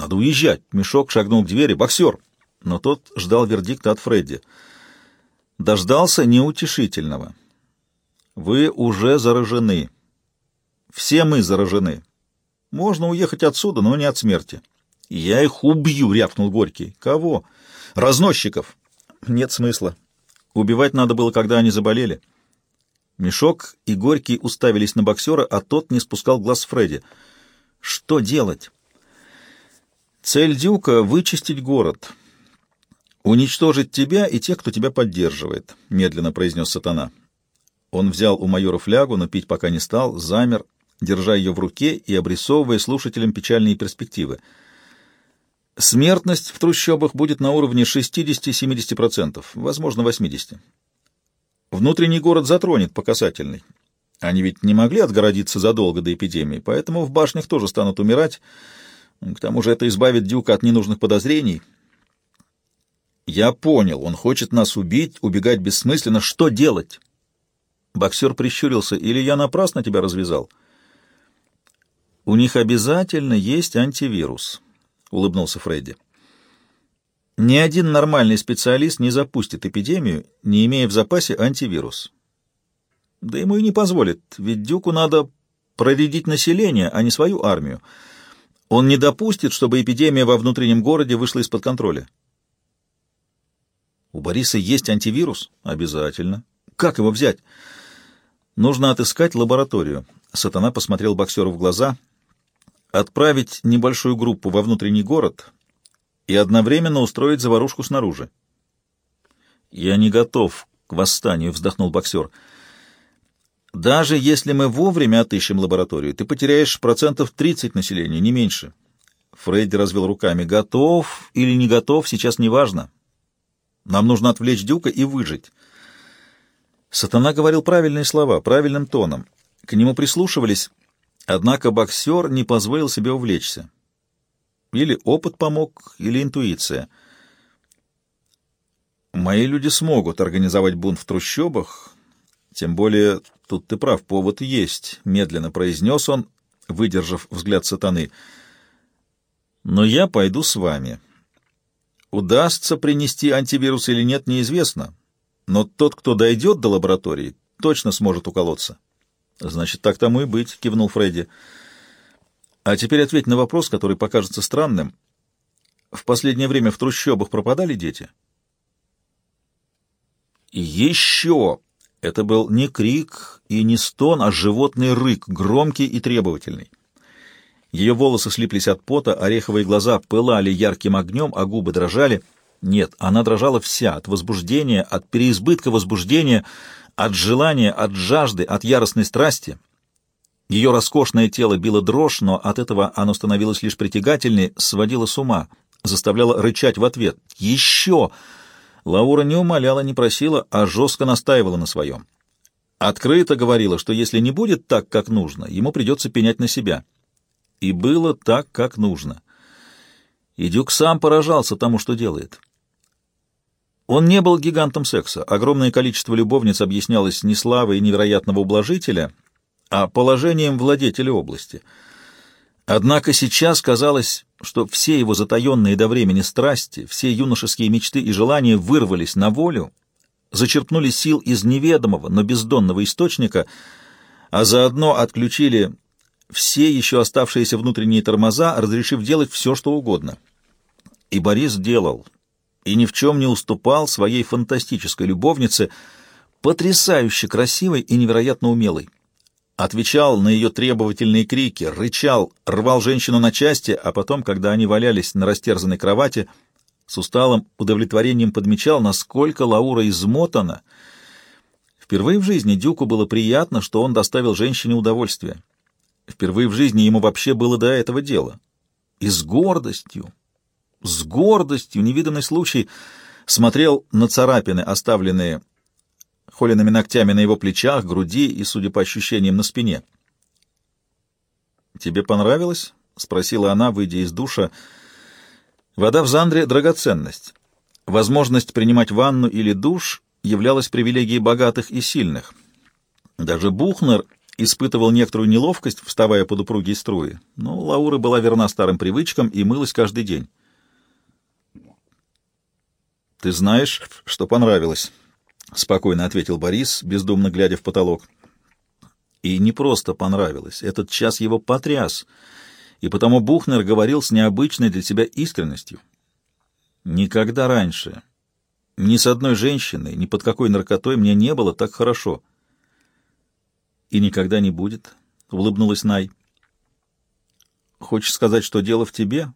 Надо уезжать. Мешок шагнул к двери. Боксер. Но тот ждал вердикта от Фредди. Дождался неутешительного. Вы уже заражены. Все мы заражены. Можно уехать отсюда, но не от смерти. Я их убью, рявкнул Горький. Кого? Разносчиков. Нет смысла. Убивать надо было, когда они заболели. Мешок и Горький уставились на боксера, а тот не спускал глаз Фредди. Что делать? Цель Дюка — вычистить город. Уничтожить тебя и тех, кто тебя поддерживает, — медленно произнес сатана. Он взял у майора флягу, но пить пока не стал, замер, держа ее в руке и обрисовывая слушателям печальные перспективы. Смертность в трущобах будет на уровне 60-70%, возможно, 80%. Внутренний город затронет по касательной. Они ведь не могли отгородиться задолго до эпидемии, поэтому в башнях тоже станут умирать. К тому же это избавит Дюка от ненужных подозрений. Я понял, он хочет нас убить, убегать бессмысленно. Что делать? Боксер прищурился. Или я напрасно тебя развязал? У них обязательно есть антивирус, улыбнулся Фредди. Ни один нормальный специалист не запустит эпидемию, не имея в запасе антивирус. Да ему и не позволит, ведь Дюку надо проредить население, а не свою армию. Он не допустит, чтобы эпидемия во внутреннем городе вышла из-под контроля. У Бориса есть антивирус? Обязательно. Как его взять? Нужно отыскать лабораторию. Сатана посмотрел боксеру в глаза. Отправить небольшую группу во внутренний город и одновременно устроить заварушку снаружи. «Я не готов к восстанию», — вздохнул боксер. Даже если мы вовремя отыщем лабораторию, ты потеряешь процентов 30 населения, не меньше. Фредди развел руками. Готов или не готов, сейчас не важно. Нам нужно отвлечь Дюка и выжить. Сатана говорил правильные слова, правильным тоном. К нему прислушивались, однако боксер не позволил себе увлечься. Или опыт помог, или интуиция. Мои люди смогут организовать бунт в трущобах, тем более, тут ты прав, повод есть, — медленно произнес он, выдержав взгляд сатаны. Но я пойду с вами. Удастся принести антивирус или нет, неизвестно. Но тот, кто дойдет до лаборатории, точно сможет уколоться. Значит, так тому и быть, — кивнул Фредди. А теперь ответь на вопрос, который покажется странным. В последнее время в трущобах пропадали дети? Еще! Это был не крик и не стон, а животный рык, громкий и требовательный. Ее волосы слиплись от пота, ореховые глаза пылали ярким огнем, а губы дрожали. Нет, она дрожала вся, от возбуждения, от переизбытка возбуждения, от желания, от жажды, от яростной страсти. Ее роскошное тело било дрожь, но от этого оно становилось лишь притягательнее, сводило с ума, заставляло рычать в ответ. «Еще!» Лаура не умоляла, не просила, а жестко настаивала на своем. Открыто говорила, что если не будет так, как нужно, ему придется пенять на себя. И было так, как нужно. И Дюк сам поражался тому, что делает. Он не был гигантом секса. Огромное количество любовниц объяснялось не славой невероятного ублажителя, а положением владетеля области — Однако сейчас казалось, что все его затаенные до времени страсти, все юношеские мечты и желания вырвались на волю, зачерпнули сил из неведомого, но бездонного источника, а заодно отключили все еще оставшиеся внутренние тормоза, разрешив делать все, что угодно. И Борис делал, и ни в чем не уступал своей фантастической любовнице, потрясающе красивой и невероятно умелой отвечал на ее требовательные крики, рычал, рвал женщину на части, а потом, когда они валялись на растерзанной кровати, с усталым удовлетворением подмечал, насколько Лаура измотана. Впервые в жизни Дюку было приятно, что он доставил женщине удовольствие. Впервые в жизни ему вообще было до этого дела. И с гордостью, с гордостью, невиданный случай, смотрел на царапины, оставленные холеными ногтями на его плечах, груди и, судя по ощущениям, на спине. «Тебе понравилось?» — спросила она, выйдя из душа. «Вода в Зандре — драгоценность. Возможность принимать ванну или душ являлась привилегией богатых и сильных. Даже Бухнер испытывал некоторую неловкость, вставая под упругие струи, но Лаура была верна старым привычкам и мылась каждый день. «Ты знаешь, что понравилось», — спокойно ответил Борис, бездумно глядя в потолок. И не просто понравилось, этот час его потряс, и потому Бухнер говорил с необычной для себя искренностью. Никогда раньше, ни с одной женщиной, ни под какой наркотой мне не было так хорошо. И никогда не будет, — улыбнулась Най. Хочешь сказать, что дело в тебе?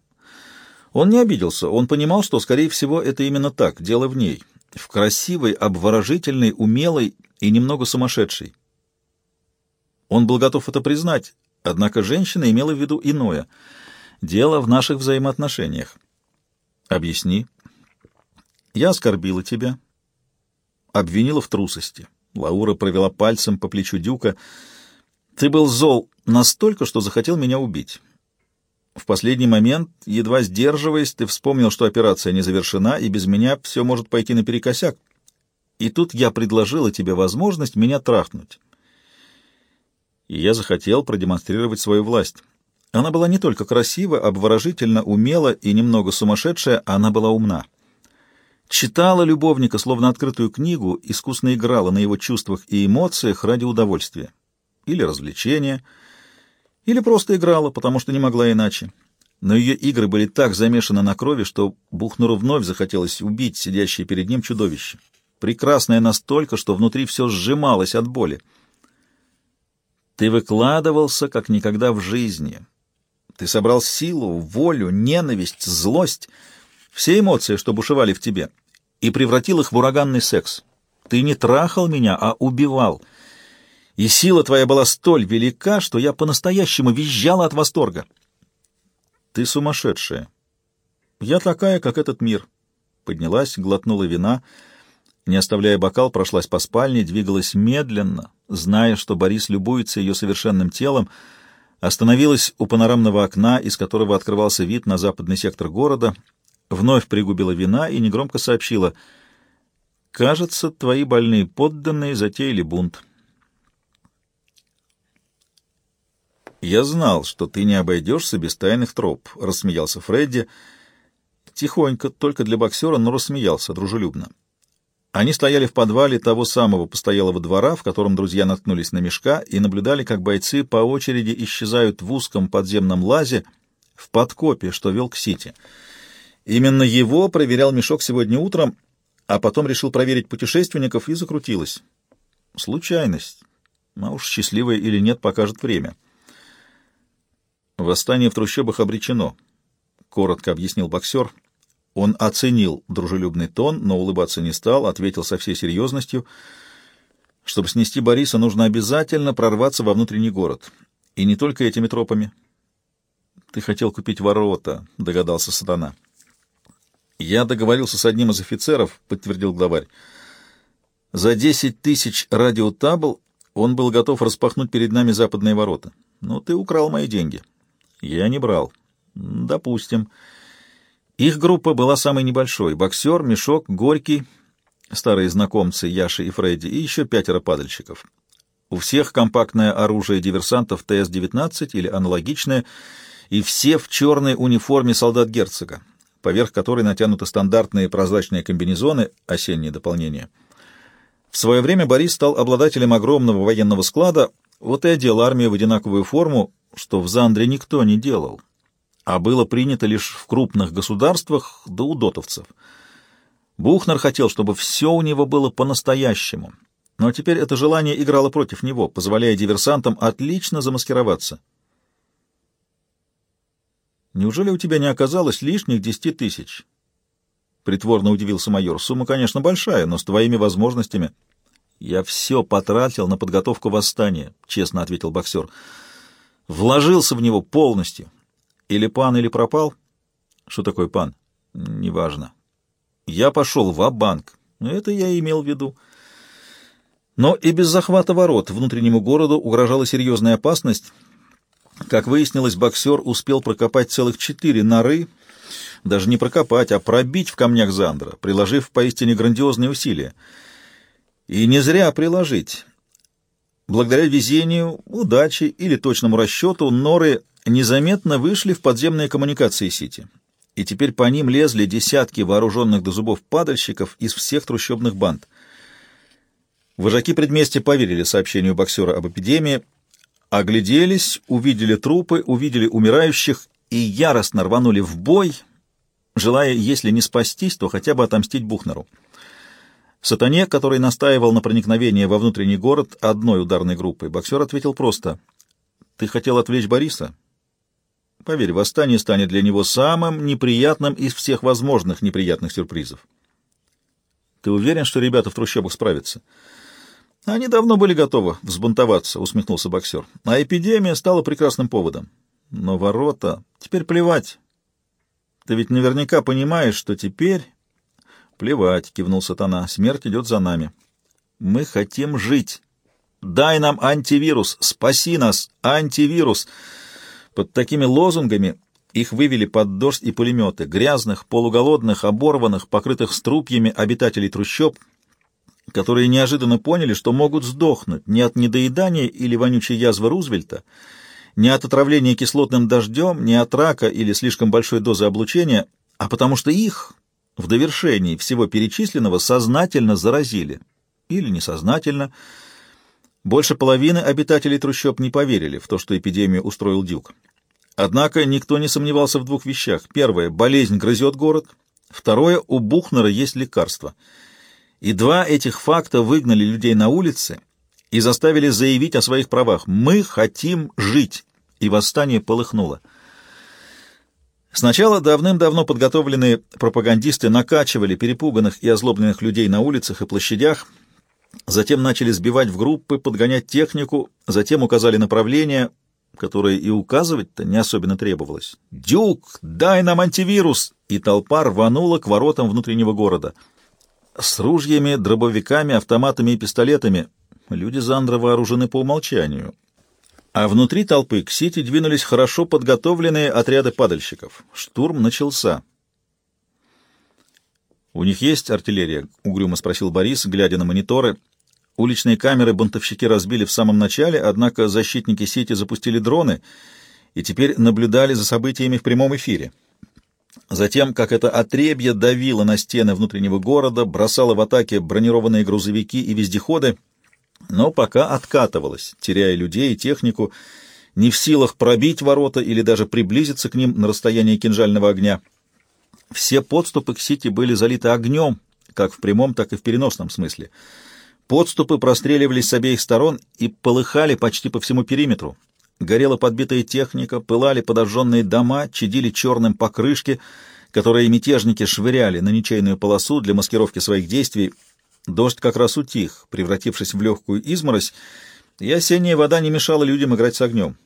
Он не обиделся, он понимал, что, скорее всего, это именно так, дело в ней, в красивой, обворожительной, умелой и немного сумасшедшей. Он был готов это признать, однако женщина имела в виду иное. Дело в наших взаимоотношениях. Объясни. Я оскорбила тебя, обвинила в трусости. Лаура провела пальцем по плечу Дюка. Ты был зол настолько, что захотел меня убить. В последний момент, едва сдерживаясь, ты вспомнил, что операция не завершена, и без меня все может пойти наперекосяк. И тут я предложила тебе возможность меня трахнуть. И я захотел продемонстрировать свою власть. Она была не только красива, обворожительно, умела и немного сумасшедшая, она была умна. Читала любовника, словно открытую книгу, искусно играла на его чувствах и эмоциях ради удовольствия. Или развлечения — или просто играла, потому что не могла иначе. Но ее игры были так замешаны на крови, что Бухнеру вновь захотелось убить сидящее перед ним чудовище. Прекрасное настолько, что внутри все сжималось от боли. Ты выкладывался, как никогда в жизни. Ты собрал силу, волю, ненависть, злость, все эмоции, что бушевали в тебе, и превратил их в ураганный секс. Ты не трахал меня, а убивал — и сила твоя была столь велика, что я по-настоящему визжала от восторга. Ты сумасшедшая. Я такая, как этот мир. Поднялась, глотнула вина, не оставляя бокал, прошлась по спальне, двигалась медленно, зная, что Борис любуется ее совершенным телом, остановилась у панорамного окна, из которого открывался вид на западный сектор города, вновь пригубила вина и негромко сообщила «Кажется, твои больные подданные затеяли бунт». «Я знал, что ты не обойдешься без тайных троп», — рассмеялся Фредди. Тихонько, только для боксера, но рассмеялся дружелюбно. Они стояли в подвале того самого постоялого двора, в котором друзья наткнулись на мешка, и наблюдали, как бойцы по очереди исчезают в узком подземном лазе в подкопе, что вел к Сити. Именно его проверял мешок сегодня утром, а потом решил проверить путешественников и закрутилось. Случайность. А уж счастливая или нет, покажет время. «Восстание в трущобах обречено», — коротко объяснил боксер. Он оценил дружелюбный тон, но улыбаться не стал, ответил со всей серьезностью. «Чтобы снести Бориса, нужно обязательно прорваться во внутренний город. И не только этими тропами». «Ты хотел купить ворота», — догадался сатана. «Я договорился с одним из офицеров», — подтвердил главарь. «За десять тысяч радиотабл он был готов распахнуть перед нами западные ворота. Но ты украл мои деньги». Я не брал. Допустим. Их группа была самой небольшой. Боксер, Мешок, Горький, старые знакомцы Яши и Фредди, и еще пятеро падальщиков. У всех компактное оружие диверсантов ТС-19 или аналогичное, и все в черной униформе солдат-герцога, поверх которой натянуты стандартные прозрачные комбинезоны, осенние дополнения. В свое время Борис стал обладателем огромного военного склада, вот и одел армию в одинаковую форму, что в Зандре никто не делал, а было принято лишь в крупных государствах да у дотовцев. Бухнер хотел, чтобы все у него было по-настоящему, но теперь это желание играло против него, позволяя диверсантам отлично замаскироваться. «Неужели у тебя не оказалось лишних десяти тысяч?» Притворно удивился майор. «Сумма, конечно, большая, но с твоими возможностями...» «Я все потратил на подготовку восстания», — честно ответил боксер вложился в него полностью. Или пан, или пропал. Что такое пан? Неважно. Я пошел в банк Это я имел в виду. Но и без захвата ворот внутреннему городу угрожала серьезная опасность. Как выяснилось, боксер успел прокопать целых четыре норы, даже не прокопать, а пробить в камнях Зандра, приложив поистине грандиозные усилия. И не зря приложить. Благодаря везению, удаче или точному расчету норы незаметно вышли в подземные коммуникации Сити, и теперь по ним лезли десятки вооруженных до зубов падальщиков из всех трущобных банд. Вожаки предместья поверили сообщению боксера об эпидемии, огляделись, увидели трупы, увидели умирающих и яростно рванули в бой, желая, если не спастись, то хотя бы отомстить Бухнеру. Сатане, который настаивал на проникновении во внутренний город одной ударной группой, боксер ответил просто «Ты хотел отвлечь Бориса?» Поверь, восстание станет для него самым неприятным из всех возможных неприятных сюрпризов. Ты уверен, что ребята в трущобах справятся? Они давно были готовы взбунтоваться, усмехнулся боксер. А эпидемия стала прекрасным поводом. Но ворота... Теперь плевать. Ты ведь наверняка понимаешь, что теперь... Плевать, кивнул сатана. Смерть идет за нами. Мы хотим жить. Дай нам антивирус, спаси нас, антивирус. Под такими лозунгами их вывели под дождь и пулеметы, грязных, полуголодных, оборванных, покрытых струпьями обитателей трущоб, которые неожиданно поняли, что могут сдохнуть не от недоедания или вонючей язвы Рузвельта, не от отравления кислотным дождем, не от рака или слишком большой дозы облучения, а потому что их, в довершении всего перечисленного, сознательно заразили. Или несознательно. Больше половины обитателей трущоб не поверили в то, что эпидемию устроил Дюк. Однако никто не сомневался в двух вещах. Первое — болезнь грызет город. Второе — у Бухнера есть лекарство. И два этих факта выгнали людей на улицы и заставили заявить о своих правах. «Мы хотим жить!» И восстание полыхнуло. Сначала давным-давно подготовленные пропагандисты накачивали перепуганных и озлобленных людей на улицах и площадях, затем начали сбивать в группы, подгонять технику, затем указали направление, которое и указывать-то не особенно требовалось. «Дюк, дай нам антивирус!» И толпа рванула к воротам внутреннего города. С ружьями, дробовиками, автоматами и пистолетами. Люди Зандра вооружены по умолчанию. А внутри толпы к Сити двинулись хорошо подготовленные отряды падальщиков. Штурм начался. «У них есть артиллерия?» — угрюмо спросил Борис, глядя на мониторы — Уличные камеры бунтовщики разбили в самом начале, однако защитники сети запустили дроны и теперь наблюдали за событиями в прямом эфире. Затем, как это отребье давило на стены внутреннего города, бросало в атаке бронированные грузовики и вездеходы, но пока откатывалось, теряя людей и технику, не в силах пробить ворота или даже приблизиться к ним на расстояние кинжального огня. Все подступы к Сити были залиты огнем, как в прямом, так и в переносном смысле — Подступы простреливались с обеих сторон и полыхали почти по всему периметру. Горела подбитая техника, пылали подожженные дома, чадили черным покрышки, которые мятежники швыряли на ничейную полосу для маскировки своих действий. Дождь как раз утих, превратившись в легкую изморозь, и осенняя вода не мешала людям играть с огнем.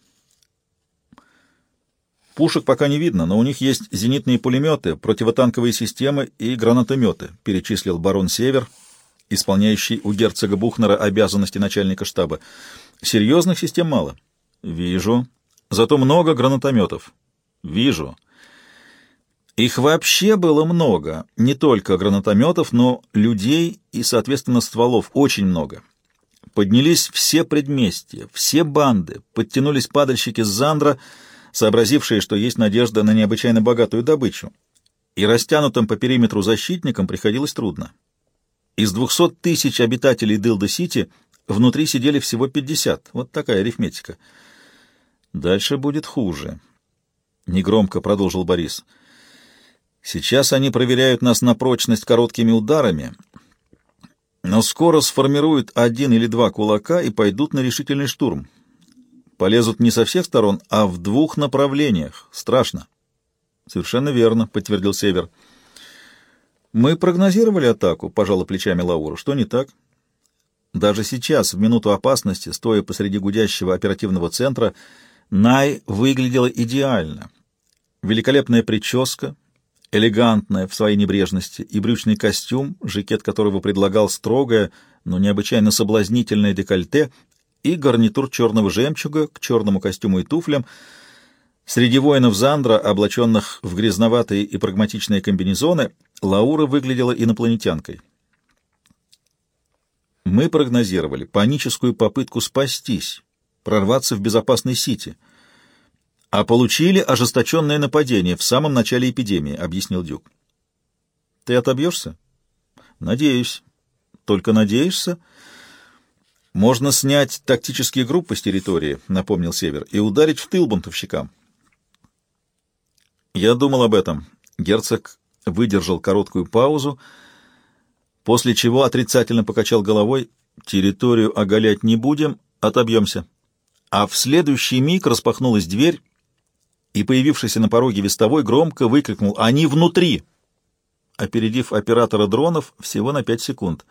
Пушек пока не видно, но у них есть зенитные пулеметы, противотанковые системы и гранатометы, перечислил барон Север, исполняющий у герцога Бухнера обязанности начальника штаба. Серьезных систем мало. Вижу. Зато много гранатометов. Вижу. Их вообще было много. Не только гранатометов, но людей и, соответственно, стволов очень много. Поднялись все предместья, все банды, подтянулись падальщики с Зандра, сообразившие, что есть надежда на необычайно богатую добычу. И растянутым по периметру защитникам приходилось трудно. Из 200 тысяч обитателей Дилда-Сити внутри сидели всего 50. Вот такая арифметика. Дальше будет хуже. Негромко продолжил Борис. Сейчас они проверяют нас на прочность короткими ударами, но скоро сформируют один или два кулака и пойдут на решительный штурм. Полезут не со всех сторон, а в двух направлениях. Страшно. Совершенно верно, подтвердил Север. Мы прогнозировали атаку, пожала плечами Лаура. Что не так? Даже сейчас, в минуту опасности, стоя посреди гудящего оперативного центра, Най выглядела идеально. Великолепная прическа, элегантная в своей небрежности, и брючный костюм, жакет которого предлагал строгое, но необычайно соблазнительное декольте, и гарнитур черного жемчуга к черному костюму и туфлям. Среди воинов Зандра, облаченных в грязноватые и прагматичные комбинезоны, Лаура выглядела инопланетянкой. Мы прогнозировали паническую попытку спастись, прорваться в безопасный Сити, а получили ожесточенное нападение в самом начале эпидемии, — объяснил Дюк. Ты отобьешься? Надеюсь. Только надеешься? Можно снять тактические группы с территории, — напомнил Север, — и ударить в тыл бунтовщикам. Я думал об этом. Герцог выдержал короткую паузу, после чего отрицательно покачал головой. Территорию оголять не будем, отобьемся. А в следующий миг распахнулась дверь, и появившийся на пороге вестовой громко выкрикнул «Они внутри!», опередив оператора дронов всего на пять секунд.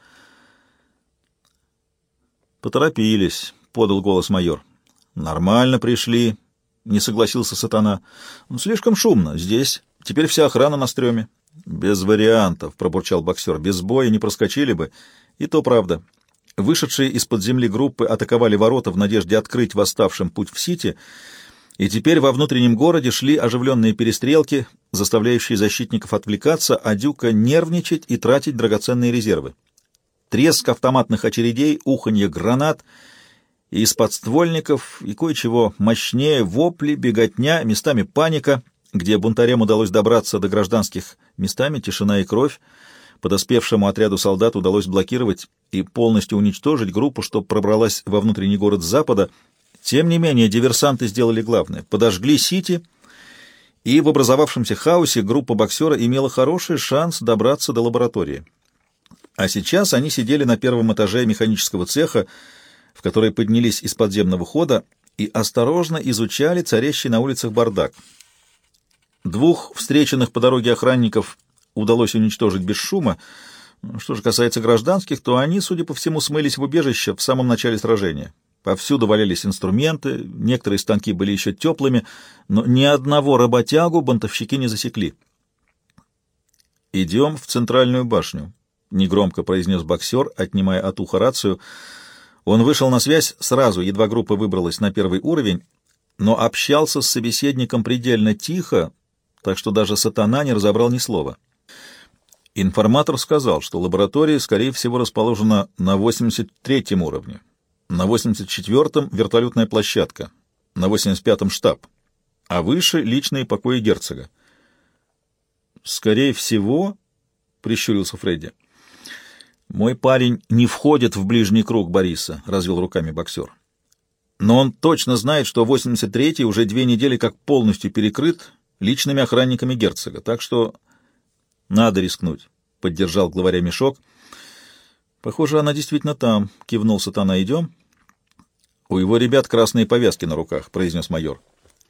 «Поторопились», — подал голос майор. «Нормально пришли», — не согласился сатана. «Ну, «Слишком шумно. Здесь. Теперь вся охрана на стреме». «Без вариантов», — пробурчал боксер. «Без боя не проскочили бы». И то правда. Вышедшие из-под земли группы атаковали ворота в надежде открыть восставшим путь в Сити, и теперь во внутреннем городе шли оживленные перестрелки, заставляющие защитников отвлекаться, а Дюка нервничать и тратить драгоценные резервы. Треск автоматных очередей, уханье гранат — и из подствольников, и кое-чего мощнее вопли, беготня, местами паника, где бунтарям удалось добраться до гражданских, местами тишина и кровь, Подоспевшему отряду солдат удалось блокировать и полностью уничтожить группу, что пробралась во внутренний город с запада. Тем не менее, диверсанты сделали главное — подожгли Сити, и в образовавшемся хаосе группа боксера имела хороший шанс добраться до лаборатории. А сейчас они сидели на первом этаже механического цеха, в который поднялись из подземного хода, и осторожно изучали царящий на улицах бардак. Двух встреченных по дороге охранников удалось уничтожить без шума. Что же касается гражданских, то они, судя по всему, смылись в убежище в самом начале сражения. Повсюду валялись инструменты, некоторые станки были еще теплыми, но ни одного работягу бунтовщики не засекли. «Идем в центральную башню», — негромко произнес боксер, отнимая от уха рацию. Он вышел на связь сразу, едва группа выбралась на первый уровень, но общался с собеседником предельно тихо, так что даже сатана не разобрал ни слова. Информатор сказал, что лаборатория, скорее всего, расположена на 83-м уровне, на 84-м — вертолетная площадка, на 85-м — штаб, а выше — личные покои герцога. «Скорее всего», — прищурился Фредди, — «мой парень не входит в ближний круг Бориса», — развел руками боксер. «Но он точно знает, что 83-й уже две недели как полностью перекрыт личными охранниками герцога, так что надо рискнуть, — поддержал главаря мешок. Похоже, она действительно там, — кивнул сатана. Идем? У его ребят красные повязки на руках, — произнес майор.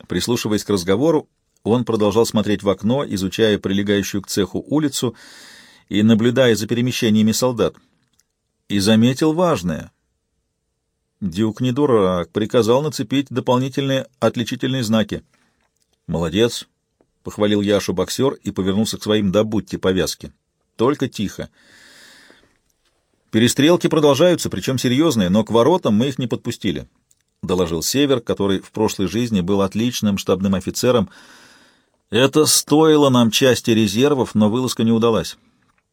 Прислушиваясь к разговору, он продолжал смотреть в окно, изучая прилегающую к цеху улицу и наблюдая за перемещениями солдат. И заметил важное. Дюк не дурак, приказал нацепить дополнительные отличительные знаки. «Молодец», похвалил Яшу боксер и повернулся к своим «добудьте повязки». Только тихо. Перестрелки продолжаются, причем серьезные, но к воротам мы их не подпустили, — доложил Север, который в прошлой жизни был отличным штабным офицером. Это стоило нам части резервов, но вылазка не удалась.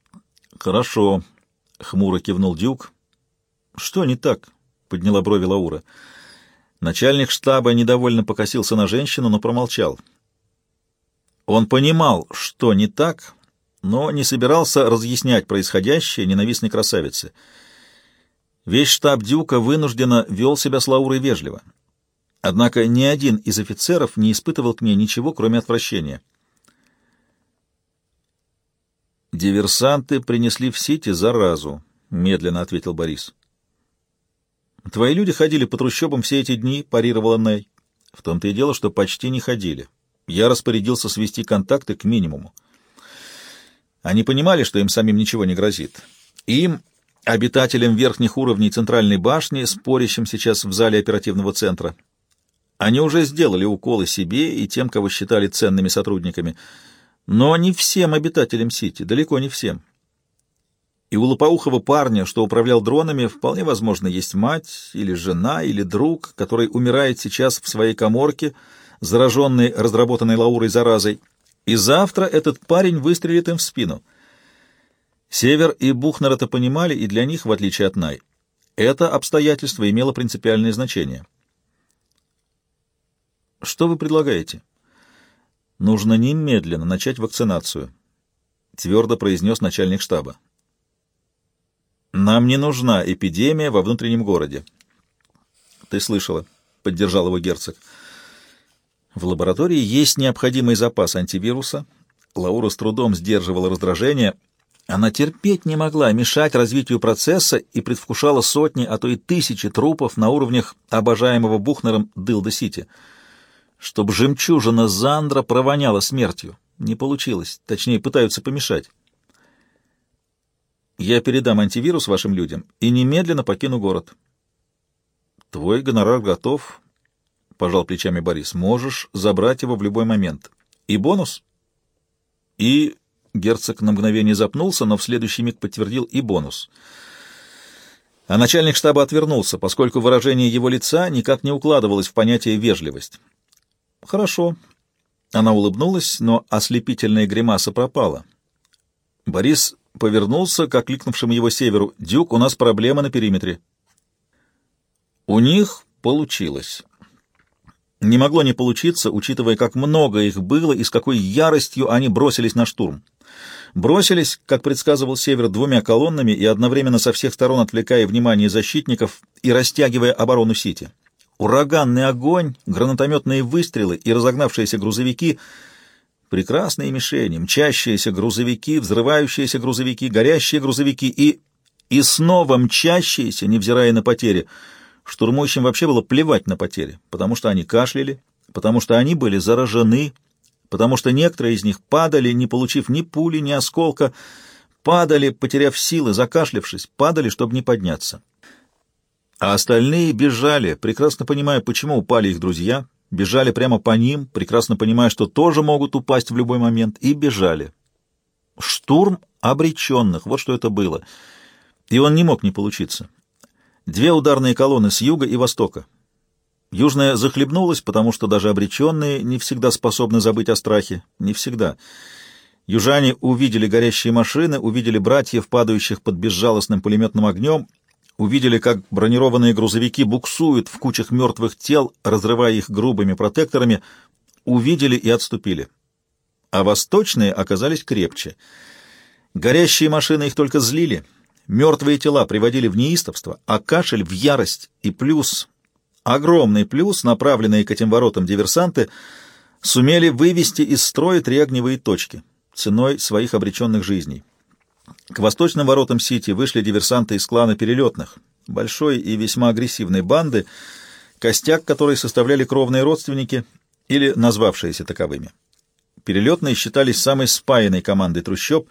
— Хорошо, — хмуро кивнул Дюк. — Что не так? — подняла брови Лаура. Начальник штаба недовольно покосился на женщину, но промолчал. — он понимал, что не так, но не собирался разъяснять происходящее ненавистной красавице. Весь штаб Дюка вынужденно вел себя с Лаурой вежливо. Однако ни один из офицеров не испытывал к ней ничего, кроме отвращения. «Диверсанты принесли в Сити заразу», — медленно ответил Борис. «Твои люди ходили по трущобам все эти дни», — парировала Ней. «В том-то и дело, что почти не ходили я распорядился свести контакты к минимуму. Они понимали, что им самим ничего не грозит. Им, обитателям верхних уровней центральной башни, спорящим сейчас в зале оперативного центра, они уже сделали уколы себе и тем, кого считали ценными сотрудниками, но не всем обитателям Сити, далеко не всем. И у лопоухого парня, что управлял дронами, вполне возможно, есть мать или жена или друг, который умирает сейчас в своей коморке, зараженный разработанной Лаурой заразой, и завтра этот парень выстрелит им в спину. Север и Бухнер это понимали, и для них, в отличие от Най, Это обстоятельство имело принципиальное значение. Что вы предлагаете? Нужно немедленно начать вакцинацию, твердо произнес начальник штаба. Нам не нужна эпидемия во внутреннем городе. Ты слышала, поддержал его герцог. В лаборатории есть необходимый запас антивируса. Лаура с трудом сдерживала раздражение. Она терпеть не могла мешать развитию процесса и предвкушала сотни, а то и тысячи трупов на уровнях обожаемого Бухнером Дылда-Сити. Чтобы жемчужина Зандра провоняла смертью. Не получилось. Точнее, пытаются помешать. Я передам антивирус вашим людям и немедленно покину город. Твой гонорар готов, — пожал плечами Борис. Можешь забрать его в любой момент. И бонус? И герцог на мгновение запнулся, но в следующий миг подтвердил и бонус. А начальник штаба отвернулся, поскольку выражение его лица никак не укладывалось в понятие «вежливость». «Хорошо». Она улыбнулась, но ослепительная гримаса пропала. Борис повернулся к окликнувшему его северу. «Дюк, у нас проблема на периметре». У них получилось. Не могло не получиться, учитывая, как много их было и с какой яростью они бросились на штурм. Бросились, как предсказывал Север, двумя колоннами и одновременно со всех сторон отвлекая внимание защитников и растягивая оборону Сити. Ураганный огонь, гранатометные выстрелы и разогнавшиеся грузовики — Прекрасные мишени, мчащиеся грузовики, взрывающиеся грузовики, горящие грузовики и... и снова мчащиеся, невзирая на потери. Штурмующим вообще было плевать на потери, потому что они кашляли, потому что они были заражены, потому что некоторые из них падали, не получив ни пули, ни осколка, падали, потеряв силы, закашлявшись, падали, чтобы не подняться. А остальные бежали, прекрасно понимая, почему упали их друзья, бежали прямо по ним, прекрасно понимая, что тоже могут упасть в любой момент, и бежали. Штурм обреченных, вот что это было. И он не мог не получиться. Две ударные колонны с юга и востока. Южная захлебнулась, потому что даже обреченные не всегда способны забыть о страхе. Не всегда. Южане увидели горящие машины, увидели братьев, падающих под безжалостным пулеметным огнем, увидели, как бронированные грузовики буксуют в кучах мертвых тел, разрывая их грубыми протекторами, увидели и отступили. А восточные оказались крепче. Горящие машины их только злили, мертвые тела приводили в неистовство, а кашель — в ярость. И плюс, огромный плюс, направленные к этим воротам диверсанты, сумели вывести из строя три огневые точки ценой своих обреченных жизней. К восточным воротам Сити вышли диверсанты из клана Перелетных, большой и весьма агрессивной банды, костяк которой составляли кровные родственники или назвавшиеся таковыми. Перелетные считались самой спаянной командой трущоб.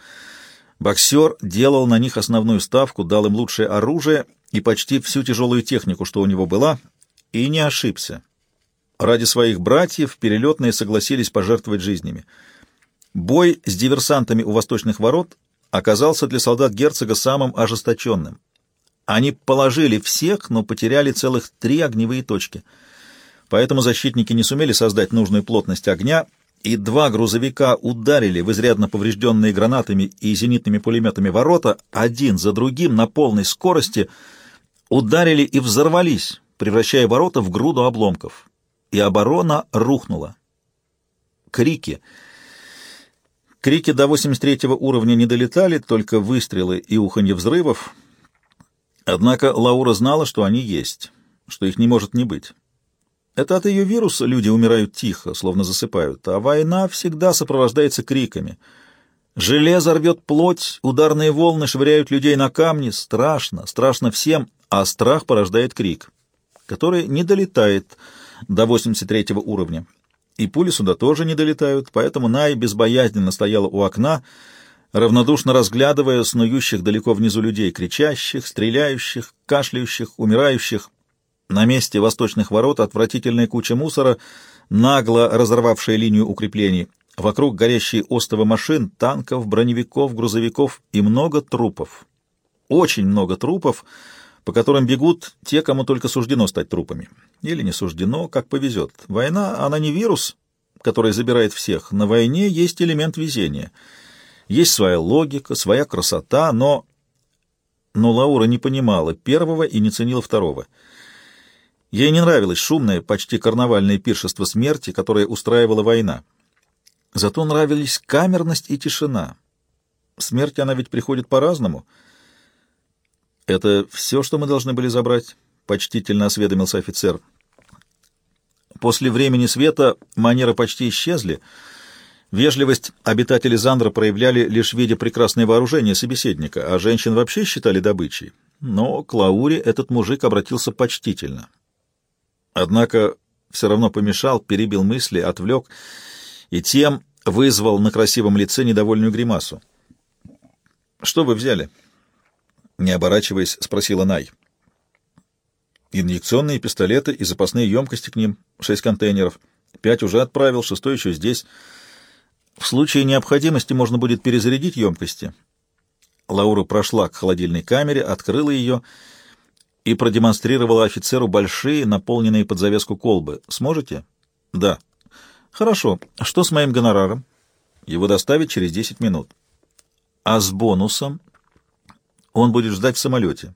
Боксер делал на них основную ставку, дал им лучшее оружие и почти всю тяжелую технику, что у него была, и не ошибся. Ради своих братьев перелетные согласились пожертвовать жизнями. Бой с диверсантами у восточных ворот оказался для солдат герцога самым ожесточенным. Они положили всех, но потеряли целых три огневые точки. Поэтому защитники не сумели создать нужную плотность огня, и два грузовика ударили в изрядно поврежденные гранатами и зенитными пулеметами ворота, один за другим на полной скорости, ударили и взорвались, превращая ворота в груду обломков. И оборона рухнула. Крики — Крики до 83 уровня не долетали, только выстрелы и уханье взрывов. Однако Лаура знала, что они есть, что их не может не быть. Это от ее вируса люди умирают тихо, словно засыпают, а война всегда сопровождается криками. Железо рвет плоть, ударные волны швыряют людей на камни. Страшно, страшно всем, а страх порождает крик, который не долетает до 83 уровня и пули сюда тоже не долетают, поэтому Най безбоязненно стояла у окна, равнодушно разглядывая снующих далеко внизу людей, кричащих, стреляющих, кашляющих, умирающих. На месте восточных ворот отвратительная куча мусора, нагло разорвавшая линию укреплений. Вокруг горящие остовы машин, танков, броневиков, грузовиков и много трупов. Очень много трупов, по которым бегут те, кому только суждено стать трупами. Или не суждено, как повезет. Война, она не вирус, который забирает всех. На войне есть элемент везения. Есть своя логика, своя красота, но... но Лаура не понимала первого и не ценила второго. Ей не нравилось шумное, почти карнавальное пиршество смерти, которое устраивала война. Зато нравились камерность и тишина. Смерть, она ведь приходит по-разному. «Это все, что мы должны были забрать?» — почтительно осведомился офицер. После времени света манеры почти исчезли. Вежливость обитатели Зандра проявляли лишь в виде прекрасного вооружения собеседника, а женщин вообще считали добычей. Но к Лауре этот мужик обратился почтительно. Однако все равно помешал, перебил мысли, отвлек и тем вызвал на красивом лице недовольную гримасу. «Что вы взяли?» Не оборачиваясь, спросила Най. «Инъекционные пистолеты и запасные емкости к ним, шесть контейнеров. Пять уже отправил, шестой еще здесь. В случае необходимости можно будет перезарядить емкости». Лаура прошла к холодильной камере, открыла ее и продемонстрировала офицеру большие, наполненные под завеску колбы. «Сможете?» «Да». «Хорошо. Что с моим гонораром?» «Его доставить через десять минут». А с бонусом? Он будет ждать в самолете.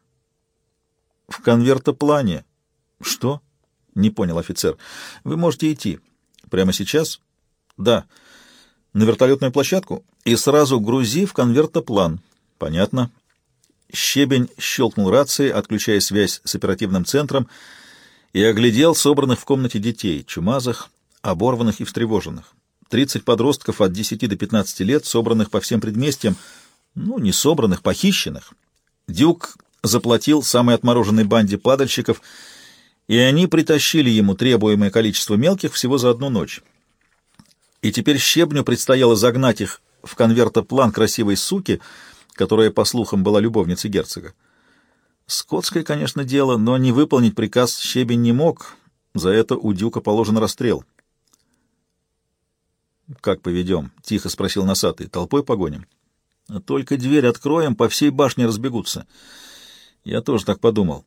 В конвертоплане. Что? Не понял офицер. Вы можете идти. Прямо сейчас? Да. На вертолетную площадку? И сразу грузи в конвертоплан. Понятно. Щебень щелкнул рацией, отключая связь с оперативным центром, и оглядел собранных в комнате детей, чумазых, оборванных и встревоженных. 30 подростков от 10 до 15 лет, собранных по всем предместьям, ну, не собранных, похищенных. Дюк заплатил самой отмороженной банде падальщиков, и они притащили ему требуемое количество мелких всего за одну ночь. И теперь Щебню предстояло загнать их в конвертоплан красивой суки, которая, по слухам, была любовницей герцога. Скотское, конечно, дело, но не выполнить приказ Щебень не мог, за это у Дюка положен расстрел. «Как поведем?» — тихо спросил носатый. «Толпой погоним?» «Только дверь откроем, по всей башне разбегутся». Я тоже так подумал.